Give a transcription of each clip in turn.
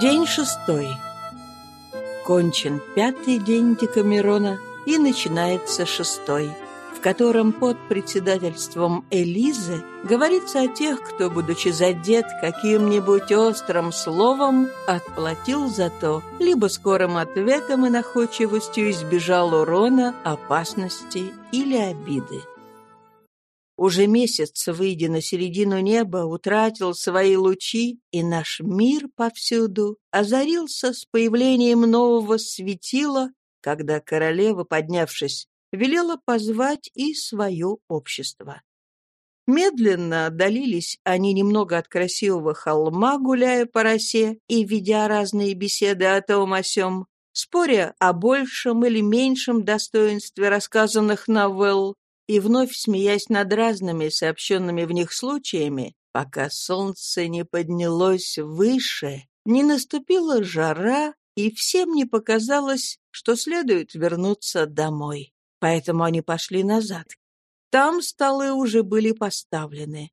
День шестой. Кончен пятый день Декамерона, и начинается шестой, в котором под председательством Элизы говорится о тех, кто, будучи задет каким-нибудь острым словом, отплатил за то, либо скорым ответом и находчивостью избежал урона, опасности или обиды. Уже месяц, выйдя на середину неба, утратил свои лучи, и наш мир повсюду озарился с появлением нового светила, когда королева, поднявшись, велела позвать и свое общество. Медленно отдалились они немного от красивого холма, гуляя по росе и ведя разные беседы о том о сём, споря о большем или меньшем достоинстве рассказанных новелл, и вновь смеясь над разными сообщенными в них случаями, пока солнце не поднялось выше, не наступила жара, и всем не показалось, что следует вернуться домой. Поэтому они пошли назад. Там столы уже были поставлены.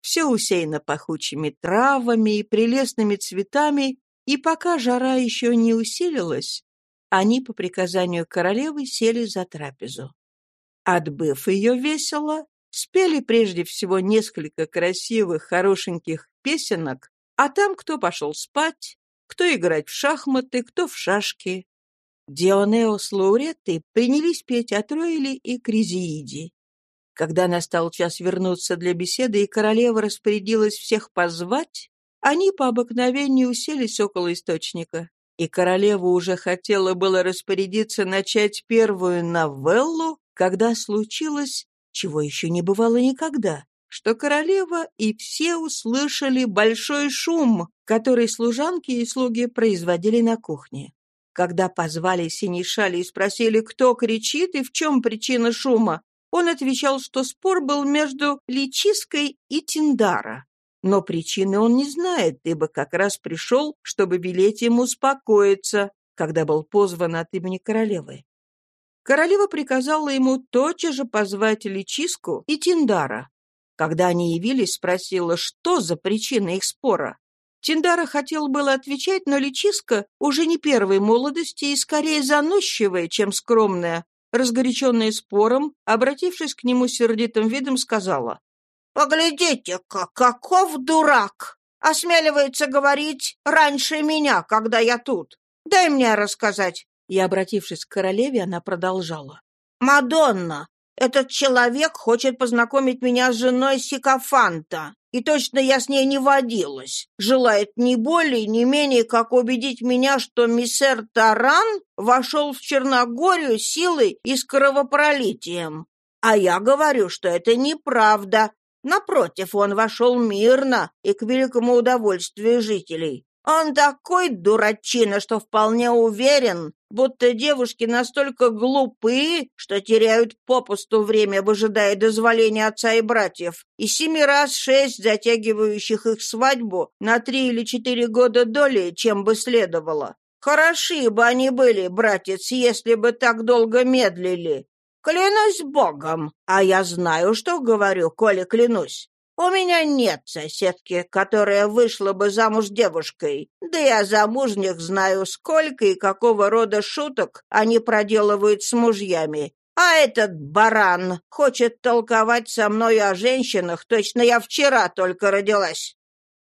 Все усеяно пахучими травами и прелестными цветами, и пока жара еще не усилилась, они по приказанию королевы сели за трапезу. Отбыв ее весело, спели прежде всего несколько красивых, хорошеньких песенок, а там кто пошел спать, кто играть в шахматы, кто в шашки. Дионео с Лауреттой принялись петь о Троиле и Кризииде. Когда настал час вернуться для беседы, и королева распорядилась всех позвать, они по обыкновению уселись около источника. И королева уже хотела было распорядиться начать первую новеллу, когда случилось, чего еще не бывало никогда, что королева и все услышали большой шум, который служанки и слуги производили на кухне. Когда позвали Синишали и спросили, кто кричит и в чем причина шума, он отвечал, что спор был между Личиской и Тиндара. Но причины он не знает, ибо как раз пришел, чтобы велеть ему успокоиться, когда был позван от имени королевы. Королева приказала ему тотчас же позвать Личиску и Тиндара. Когда они явились, спросила, что за причина их спора. Тиндара хотел было отвечать, но Личиска, уже не первой молодости и скорее заносчивая, чем скромная, разгоряченная спором, обратившись к нему сердитым видом, сказала. «Поглядите-ка, каков дурак! Осмеливается говорить раньше меня, когда я тут. Дай мне рассказать, и, обратившись к королеве, она продолжала. «Мадонна, этот человек хочет познакомить меня с женой Сикофанта, и точно я с ней не водилась. Желает не более, не менее, как убедить меня, что миссер Таран вошел в Черногорию силой и с кровопролитием. А я говорю, что это неправда. Напротив, он вошел мирно и к великому удовольствию жителей. Он такой дурачина, что вполне уверен, будто девушки настолько глупы, что теряют попусту время, выжидая дозволения отца и братьев, и семи раз шесть затягивающих их свадьбу на три или четыре года доли, чем бы следовало. Хороши бы они были, братец, если бы так долго медлили. Клянусь Богом, а я знаю, что говорю, коли клянусь. У меня нет соседки, которая вышла бы замуж девушкой, да о замужних знаю сколько и какого рода шуток они проделывают с мужьями. А этот баран хочет толковать со мной о женщинах, точно я вчера только родилась».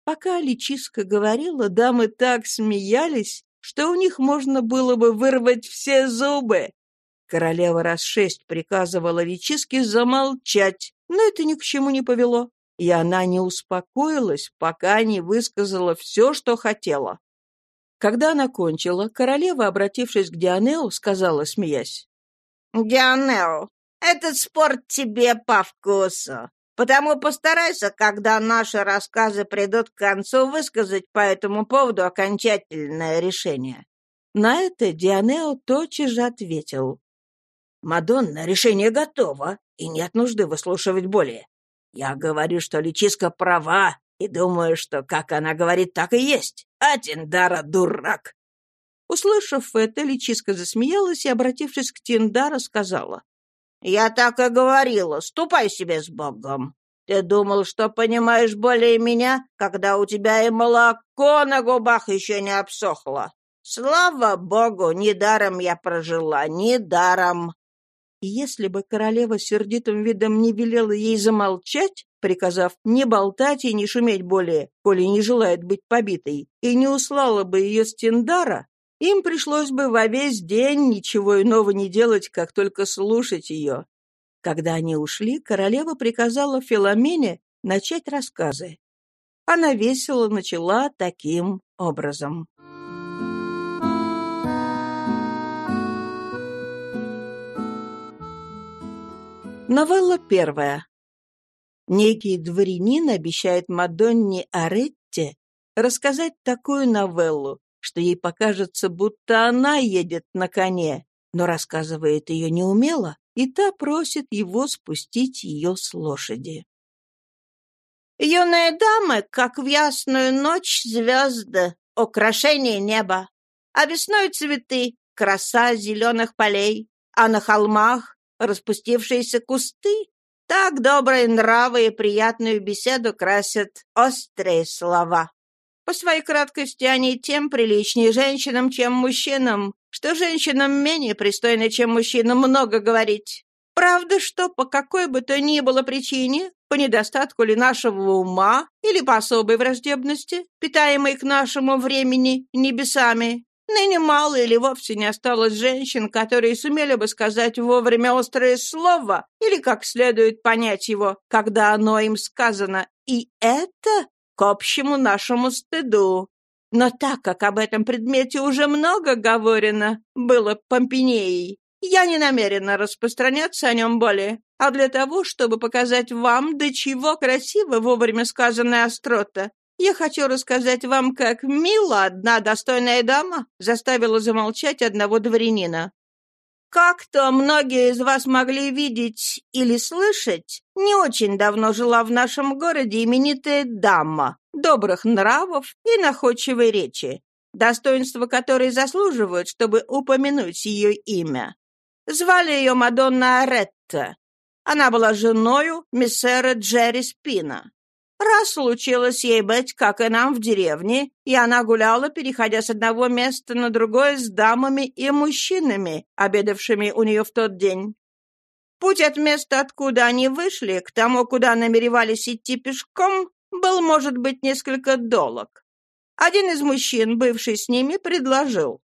Пока Личиска говорила, дамы так смеялись, что у них можно было бы вырвать все зубы. Королева раз шесть приказывала Личиске замолчать, но это ни к чему не повело и она не успокоилась, пока не высказала все, что хотела. Когда она кончила, королева, обратившись к Дианео, сказала, смеясь, «Дианео, этот спорт тебе по вкусу, потому постарайся, когда наши рассказы придут к концу, высказать по этому поводу окончательное решение». На это Дианео тотчас же ответил, «Мадонна, решение готово, и нет нужды выслушивать более. Я говорю, что Личиска права, и думаю, что как она говорит, так и есть. А Тиндара дурак. Услышав это, Личиска засмеялась и, обратившись к Тиндара, сказала. «Я так и говорила. Ступай себе с Богом. Ты думал, что понимаешь более меня, когда у тебя и молоко на губах еще не обсохло. Слава богу, недаром я прожила, недаром. И если бы королева сердитым видом не велела ей замолчать, приказав не болтать и не шуметь более, коли не желает быть побитой, и не услала бы ее с Тиндара, им пришлось бы во весь день ничего иного не делать, как только слушать ее. Когда они ушли, королева приказала Филомене начать рассказы. Она весело начала таким образом. Новелла первая. Некий дворянин обещает Мадонне Аретте рассказать такую новеллу, что ей покажется, будто она едет на коне, но рассказывает ее неумело, и та просит его спустить ее с лошади. Юные дамы, как в ясную ночь звезды, украшение неба, а весной цветы, краса зеленых полей, а на холмах распустившиеся кусты. Так добрые нравы и приятную беседу красят острые слова. По своей краткости они тем приличнее женщинам, чем мужчинам, что женщинам менее пристойно, чем мужчинам, много говорить. Правда, что по какой бы то ни было причине, по недостатку ли нашего ума или по особой враждебности, питаемой к нашему времени небесами, Ныне мало или вовсе не осталось женщин, которые сумели бы сказать вовремя острое слово или как следует понять его, когда оно им сказано. И это к общему нашему стыду. Но так как об этом предмете уже много говорено было Помпинеей, я не намерена распространяться о нем более, а для того, чтобы показать вам, до чего красиво вовремя сказанная острота, я хочу рассказать вам, как мило одна достойная дама заставила замолчать одного дворянина. Как-то многие из вас могли видеть или слышать, не очень давно жила в нашем городе именитая дама, добрых нравов и находчивой речи, достоинства которой заслуживают, чтобы упомянуть ее имя. Звали ее Мадонна Аретта. Она была женою мессера Джерри Спина. Раз случилось ей быть, как и нам в деревне, и она гуляла, переходя с одного места на другое с дамами и мужчинами, обедавшими у нее в тот день. Путь от места, откуда они вышли, к тому, куда намеревались идти пешком, был, может быть, несколько долг. Один из мужчин, бывший с ними, предложил.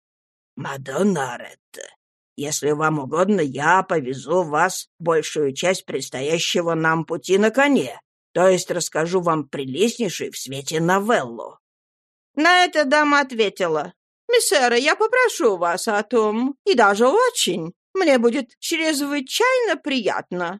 «Мадонна Ретта, если вам угодно, я повезу вас большую часть предстоящего нам пути на коне. То есть расскажу вам прелестнейшую в свете новеллу». На это дама ответила. «Миссера, я попрошу вас о том, и даже очень. Мне будет чрезвычайно приятно.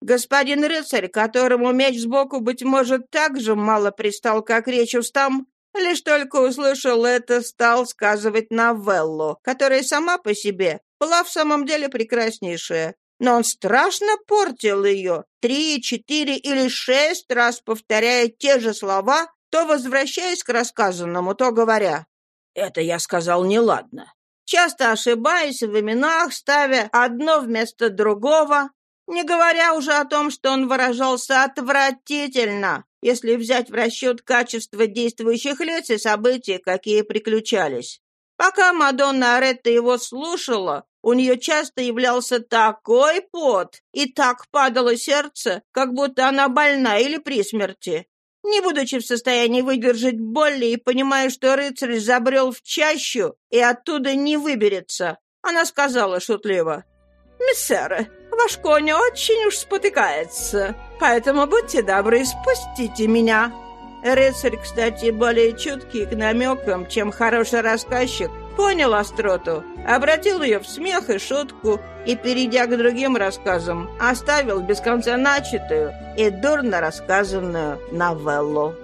Господин рыцарь, которому меч сбоку, быть может, так же мало пристал, как речь устам, лишь только услышал это, стал сказывать новеллу, которая сама по себе была в самом деле прекраснейшая, но он страшно портил ее, три, четыре или шесть раз повторяя те же слова, то возвращаясь к рассказанному, то говоря «Это я сказал неладно». Часто ошибаясь в именах, ставя одно вместо другого, не говоря уже о том, что он выражался отвратительно, если взять в расчет качество действующих лиц и событий, какие приключались. Пока Мадонна Аретта его слушала, у нее часто являлся такой пот, и так падало сердце, как будто она больна или при смерти. Не будучи в состоянии выдержать боли и понимая, что рыцарь забрел в чащу и оттуда не выберется, она сказала шутливо, «Миссера, ваш конь очень уж спотыкается, поэтому будьте добры, спустите меня». Рыцарь, кстати, более чуткий к намекам, чем хороший рассказчик, понял остроту, обратил ее в смех и шутку и, перейдя к другим рассказам, оставил без конца начатую и дурно рассказанную новеллу.